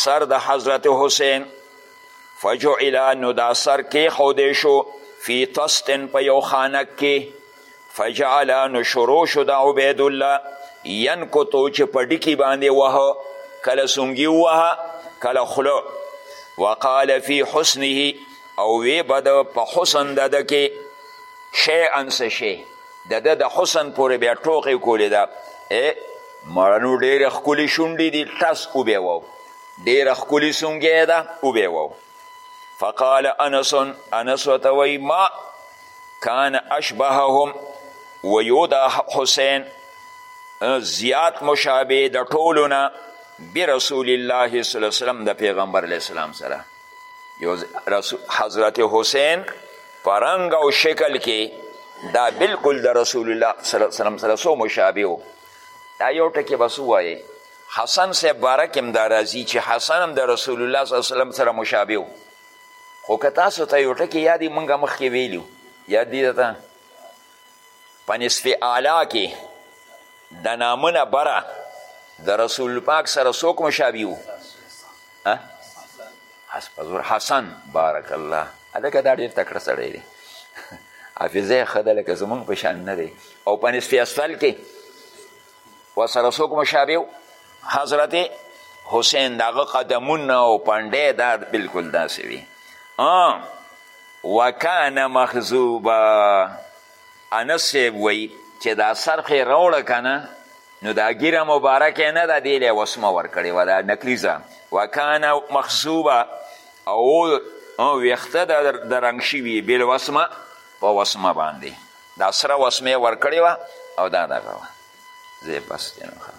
سر د حضرت حسین فجعل نو دا سر کیښودی شو فی طستن په یو خانک کې فجعل نو شروع شو د عبیدالله ینکتو چې په ډکي باندې وهه کله سونګي ووهه کله خوله وقال فی حسنه او وی به د په حسن د ده کې شیئا څه شی د ده د حسن پورې بیا ټوقې کولې ده مړنو ډېرې ښکلې شونډې دي ټس وبې وو ډېره ښکلې سونګی ده وبې وو فقال انس انس ورته وایي ما کان اشبههم و یودا حسین زیات مشابه د ټولو نه برسول الله صلی الله وسلم د پیغمبر علیه السلام سره یو حضرت حسین په رنګ او شکل کې دا بلکل د رسول الله صلی الله وسلم سره څو مشابه و دا یو ټکې بس ووایې حسن صاحب باره کې هم دا راځي چې حسن هم د رسول الله صلی الله وسلم سره مشابه و خو که تاسو ته یو ټکې یادي موږ مخکې ویلي یاد دي درته په نصف اعلی کې د نامونه بره د رسول پاک سره څوک مشابه وو حسن بارک الله هلکه دا ډېر تکړه سړی دی حافظه یې ښه ده لکه زمونږ په شان نه دی او په نصف اسفل کې ورسره څوک مشابه حضرت حسین دغه قدمونه او پنډې دا بلکل داسې وي وکان مخزوبا انس صاحب وی چې دا سرخ یې راوړه که نه نو دا ګیره مبارکه نه ده دې له وسمه ورکړې وه دا نکریزه وکان مخزوبا او ویښته د رنګ شوي بلوسمه په وسمه باندې دا سره وسمه ورکړی و او دا دغه و زه بس جنو خان